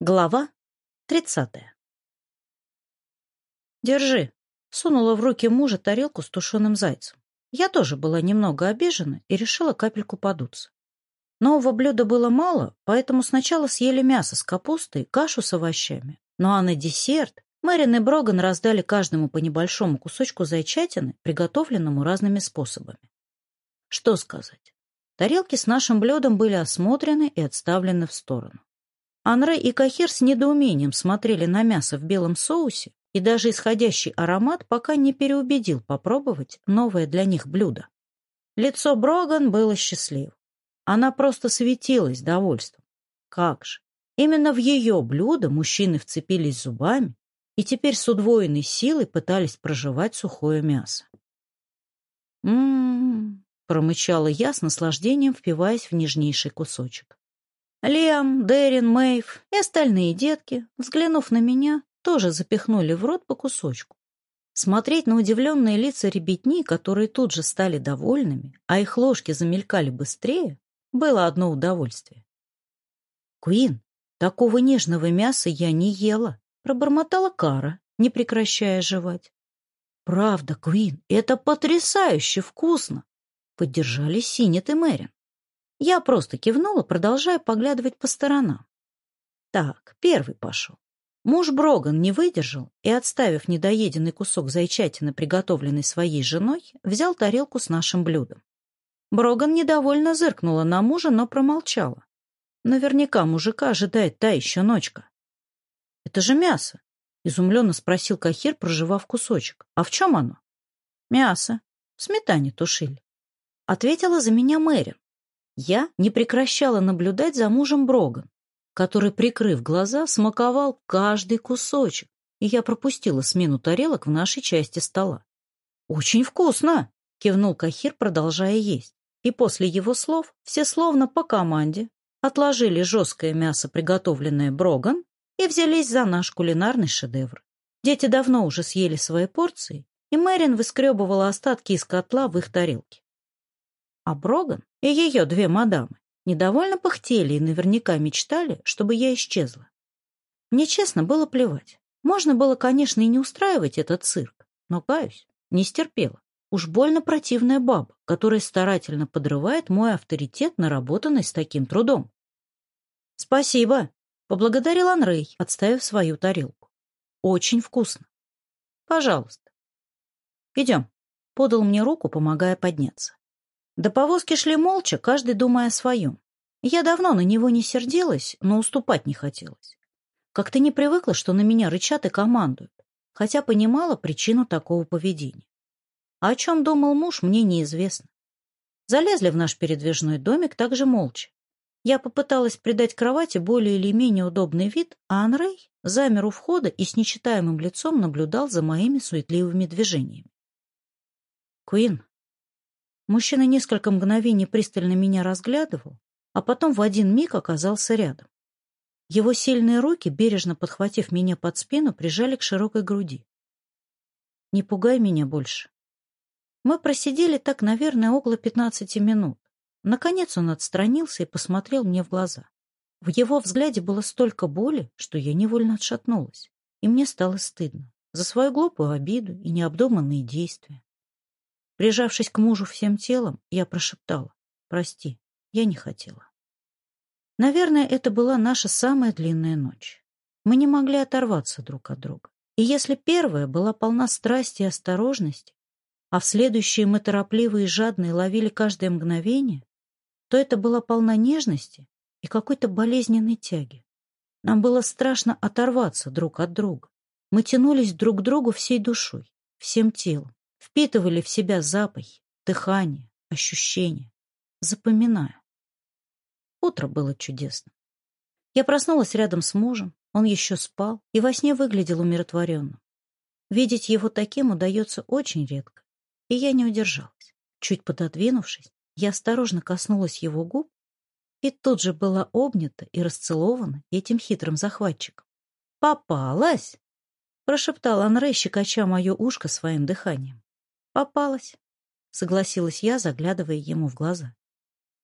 Глава 30. «Держи», — сунула в руки мужа тарелку с тушеным зайцем. Я тоже была немного обижена и решила капельку подуться. Нового блюда было мало, поэтому сначала съели мясо с капустой, кашу с овощами. Ну а на десерт Мэрин и Броган раздали каждому по небольшому кусочку зайчатины, приготовленному разными способами. Что сказать? Тарелки с нашим блюдом были осмотрены и отставлены в сторону. Анре и Кахир с недоумением смотрели на мясо в белом соусе, и даже исходящий аромат пока не переубедил попробовать новое для них блюдо. Лицо Броган было счастливо. Она просто светилась довольством. Как же! Именно в ее блюдо мужчины вцепились зубами и теперь с удвоенной силой пытались проживать сухое мясо. «М-м-м», промычала я с наслаждением, впиваясь в нежнейший кусочек. Лиам, Дерин, Мэйв и остальные детки, взглянув на меня, тоже запихнули в рот по кусочку. Смотреть на удивленные лица ребятни, которые тут же стали довольными, а их ложки замелькали быстрее, было одно удовольствие. «Куин, такого нежного мяса я не ела», — пробормотала Кара, не прекращая жевать. «Правда, Куин, это потрясающе вкусно!» — поддержали Синет и Мэрин. Я просто кивнула, продолжая поглядывать по сторонам. Так, первый пошел. Муж Броган не выдержал и, отставив недоеденный кусок зайчатины, приготовленный своей женой, взял тарелку с нашим блюдом. Броган недовольно зыркнула на мужа, но промолчала. Наверняка мужика ожидает та еще ночка. — Это же мясо! — изумленно спросил Кахир, проживав кусочек. — А в чем оно? — Мясо. В сметане тушили. Ответила за меня Мэрин. Я не прекращала наблюдать за мужем Броган, который, прикрыв глаза, смаковал каждый кусочек, и я пропустила смену тарелок в нашей части стола. «Очень вкусно!» — кивнул Кахир, продолжая есть. И после его слов все словно по команде отложили жесткое мясо, приготовленное Броган, и взялись за наш кулинарный шедевр. Дети давно уже съели свои порции, и Мэрин выскребывала остатки из котла в их тарелке. А Броган и ее две мадамы недовольно пыхтели и наверняка мечтали, чтобы я исчезла. Мне честно было плевать. Можно было, конечно, и не устраивать этот цирк, но, каюсь, не стерпела. Уж больно противная баба, которая старательно подрывает мой авторитет, наработанный с таким трудом. «Спасибо!» — поблагодарил Анрей, отставив свою тарелку. «Очень вкусно!» «Пожалуйста!» «Идем!» — подал мне руку, помогая подняться. До повозки шли молча, каждый думая о своем. Я давно на него не сердилась, но уступать не хотелось. Как-то не привыкла, что на меня рычат и командуют, хотя понимала причину такого поведения. А о чем думал муж, мне неизвестно. Залезли в наш передвижной домик также молча. Я попыталась придать кровати более или менее удобный вид, а Анрей замер у входа и с нечитаемым лицом наблюдал за моими суетливыми движениями. «Куин, Мужчина несколько мгновений пристально меня разглядывал, а потом в один миг оказался рядом. Его сильные руки, бережно подхватив меня под спину, прижали к широкой груди. «Не пугай меня больше». Мы просидели так, наверное, около пятнадцати минут. Наконец он отстранился и посмотрел мне в глаза. В его взгляде было столько боли, что я невольно отшатнулась, и мне стало стыдно за свою глупую обиду и необдуманные действия. Прижавшись к мужу всем телом, я прошептала «Прости, я не хотела». Наверное, это была наша самая длинная ночь. Мы не могли оторваться друг от друга. И если первая была полна страсти и осторожности, а в следующие мы торопливые и жадные ловили каждое мгновение, то это была полна нежности и какой-то болезненной тяги. Нам было страшно оторваться друг от друга. Мы тянулись друг к другу всей душой, всем телом впитывали в себя запахи, дыхание, ощущения, запоминая. Утро было чудесно. Я проснулась рядом с мужем, он еще спал и во сне выглядел умиротворенным. Видеть его таким удается очень редко, и я не удержалась. Чуть пододвинувшись, я осторожно коснулась его губ и тут же была обнята и расцелована этим хитрым захватчиком. «Попалась!» — прошептал Анрей щекоча мое ушко своим дыханием. «Попалась», — согласилась я, заглядывая ему в глаза.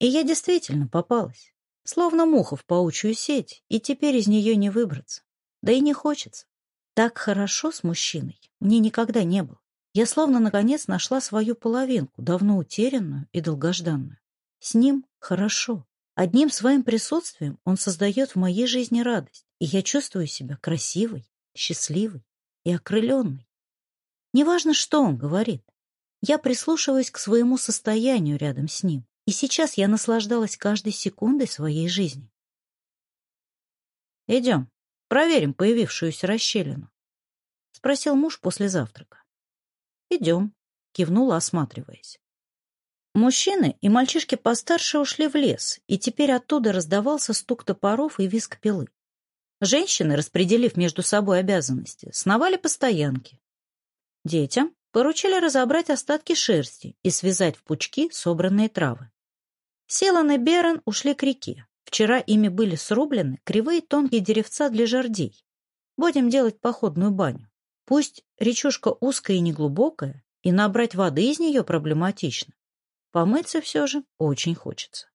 И я действительно попалась, словно муха в паучью сеть, и теперь из нее не выбраться. Да и не хочется. Так хорошо с мужчиной мне никогда не было. Я словно, наконец, нашла свою половинку, давно утерянную и долгожданную. С ним хорошо. Одним своим присутствием он создает в моей жизни радость, и я чувствую себя красивой, счастливой и окрыленной. Неважно, что он говорит, я прислушиваюсь к своему состоянию рядом с ним, и сейчас я наслаждалась каждой секундой своей жизни. «Идем, проверим появившуюся расщелину», — спросил муж после завтрака. «Идем», — кивнула, осматриваясь. Мужчины и мальчишки постарше ушли в лес, и теперь оттуда раздавался стук топоров и визг пилы. Женщины, распределив между собой обязанности, сновали по стоянке. Детям поручили разобрать остатки шерсти и связать в пучки собранные травы. Селан и Берон ушли к реке. Вчера ими были срублены кривые тонкие деревца для жердей. Будем делать походную баню. Пусть речушка узкая и неглубокая, и набрать воды из нее проблематично. Помыться все же очень хочется.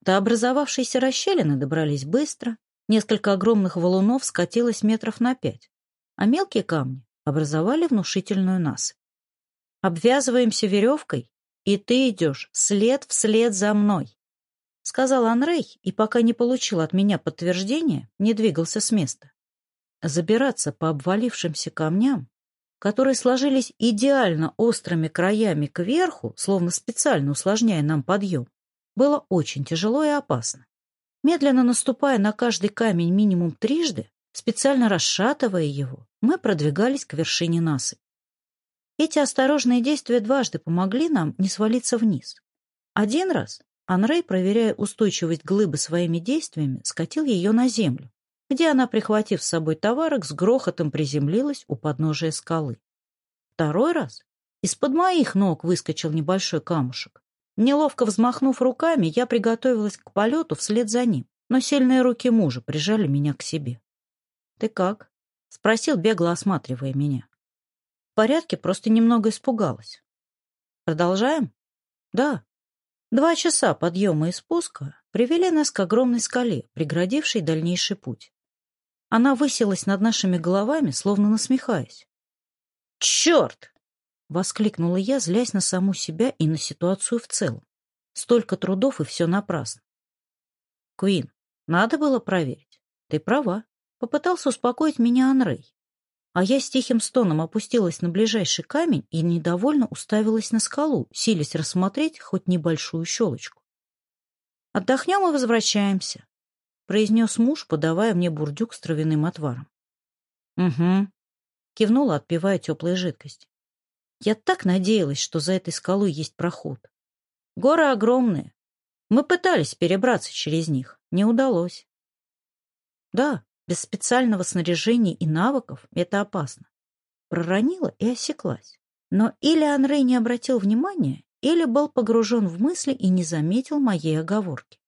До образовавшейся расщелины добрались быстро. Несколько огромных валунов скатилось метров на пять, а мелкие камни образовали внушительную нас. «Обвязываемся веревкой, и ты идешь след вслед за мной», — сказал Анрей, и пока не получил от меня подтверждения, не двигался с места. Забираться по обвалившимся камням, которые сложились идеально острыми краями кверху, словно специально усложняя нам подъем, было очень тяжело и опасно. Медленно наступая на каждый камень минимум трижды, специально расшатывая его, мы продвигались к вершине Насы. Эти осторожные действия дважды помогли нам не свалиться вниз. Один раз Анрей, проверяя устойчивость глыбы своими действиями, скатил ее на землю, где она, прихватив с собой товарок, с грохотом приземлилась у подножия скалы. Второй раз из-под моих ног выскочил небольшой камушек. Неловко взмахнув руками, я приготовилась к полету вслед за ним, но сильные руки мужа прижали меня к себе. «Ты как?» Спросил, бегло осматривая меня. В порядке, просто немного испугалась. Продолжаем? Да. Два часа подъема и спуска привели нас к огромной скале, преградившей дальнейший путь. Она высилась над нашими головами, словно насмехаясь. «Черт!» — воскликнула я, злясь на саму себя и на ситуацию в целом. Столько трудов, и все напрасно. «Куин, надо было проверить. Ты права. Попытался успокоить меня Анрей. А я с тихим стоном опустилась на ближайший камень и недовольно уставилась на скалу, силясь рассмотреть хоть небольшую щелочку. «Отдохнем и возвращаемся», — произнес муж, подавая мне бурдюк с травяным отваром. «Угу», — кивнула, отпивая теплой жидкость. «Я так надеялась, что за этой скалой есть проход. Горы огромные. Мы пытались перебраться через них. Не удалось». «Да, без специального снаряжения и навыков это опасно. Проронила и осеклась. Но или Анрей не обратил внимания, или был погружен в мысли и не заметил моей оговорки.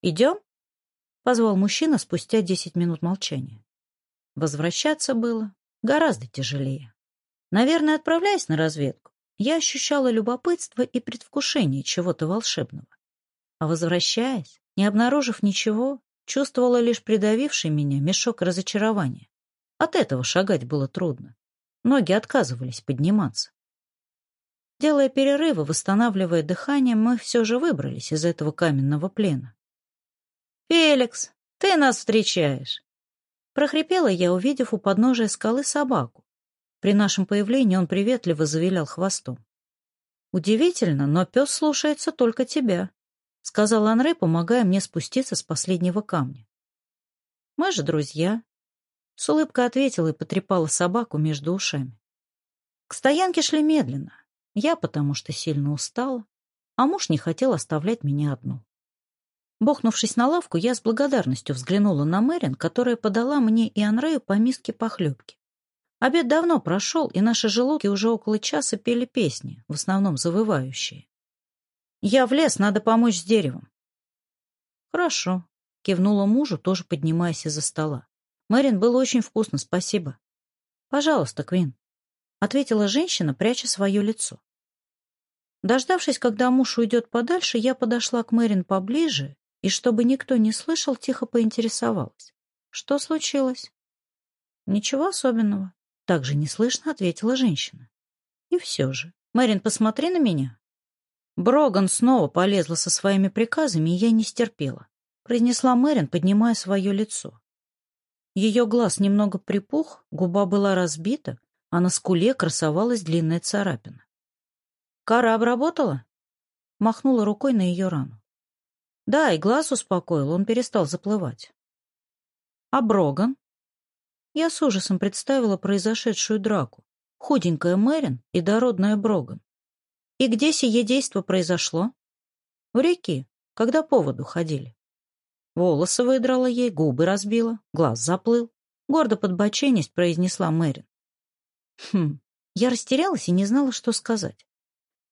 «Идем?» — позвал мужчина спустя десять минут молчания. Возвращаться было гораздо тяжелее. Наверное, отправляясь на разведку, я ощущала любопытство и предвкушение чего-то волшебного. А возвращаясь, не обнаружив ничего, чувствовала лишь придавивший меня мешок разочарования. От этого шагать было трудно. Ноги отказывались подниматься. Делая перерывы, восстанавливая дыхание, мы все же выбрались из этого каменного плена. «Феликс, ты нас встречаешь!» Прохрипела я, увидев у подножия скалы собаку. При нашем появлении он приветливо завилял хвостом. «Удивительно, но пес слушается только тебя», — сказал Анре, помогая мне спуститься с последнего камня. «Мы же друзья», — с улыбкой ответила и потрепала собаку между ушами. К стоянке шли медленно. Я потому что сильно устала, а муж не хотел оставлять меня одну. Бохнувшись на лавку, я с благодарностью взглянула на Мэрин, которая подала мне и Анрею по миске похлебки. Обед давно прошел, и наши желудки уже около часа пели песни, в основном завывающие. Я в лес, надо помочь с деревом. Хорошо, кивнула мужу, тоже поднимаясь из-за стола. Мэрин, было очень вкусно, спасибо. Пожалуйста, Квин, ответила женщина, пряча свое лицо. Дождавшись, когда муж уйдет подальше, я подошла к Мэрин поближе и, чтобы никто не слышал, тихо поинтересовалась. Что случилось? Ничего особенного. также неслышно ответила женщина. И все же. Мэрин, посмотри на меня. Броган снова полезла со своими приказами, и я не стерпела, произнесла Мэрин, поднимая свое лицо. Ее глаз немного припух, губа была разбита, а на скуле красовалась длинная царапина. «Кара обработала?» Махнула рукой на ее рану. «Да, и глаз успокоил, он перестал заплывать». «А Броган?» Я с ужасом представила произошедшую драку. Худенькая Мэрин и дородная Броган. И где сие действо произошло? У реки, когда по воду ходили. Волосы выдрала ей, губы разбила, глаз заплыл. Гордо подбоченясь произнесла Мэрин. Хм, я растерялась и не знала, что сказать.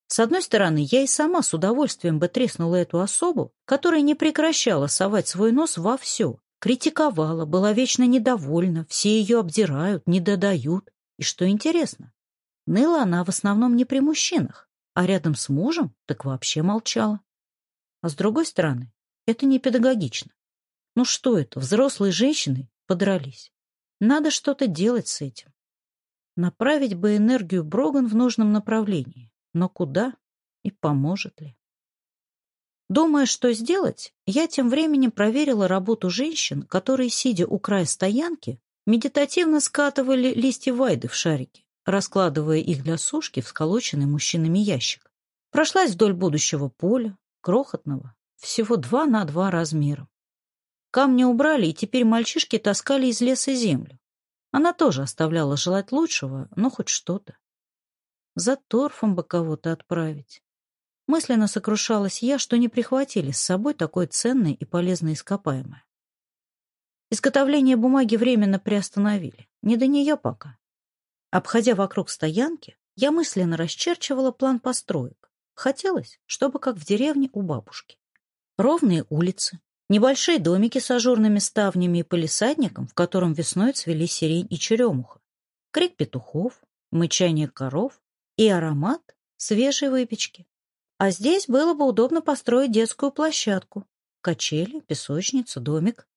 С одной стороны, я и сама с удовольствием бы треснула эту особу, которая не прекращала совать свой нос во все, критиковала, была вечно недовольна, все ее обдирают, не додают. И что интересно, ныла она в основном не при мужчинах, а рядом с мужем так вообще молчала. А с другой стороны, это не педагогично. Ну что это, взрослые женщины подрались. Надо что-то делать с этим. Направить бы энергию Броган в нужном направлении. Но куда и поможет ли? Думая, что сделать, я тем временем проверила работу женщин, которые, сидя у края стоянки, медитативно скатывали листья вайды в шарики раскладывая их для сушки в сколоченный мужчинами ящик. Прошлась вдоль будущего поля, крохотного, всего два на два размера. Камни убрали, и теперь мальчишки таскали из леса землю. Она тоже оставляла желать лучшего, но хоть что-то. За торфом бы кого-то отправить. Мысленно сокрушалась я, что не прихватили с собой такое ценное и полезное ископаемое. Изготовление бумаги временно приостановили. Не до нее пока. Обходя вокруг стоянки, я мысленно расчерчивала план построек. Хотелось, чтобы как в деревне у бабушки. Ровные улицы, небольшие домики с ажурными ставнями и полисадником, в котором весной цвели сирень и черемуха, крик петухов, мычание коров и аромат свежей выпечки. А здесь было бы удобно построить детскую площадку, качели, песочницу, домик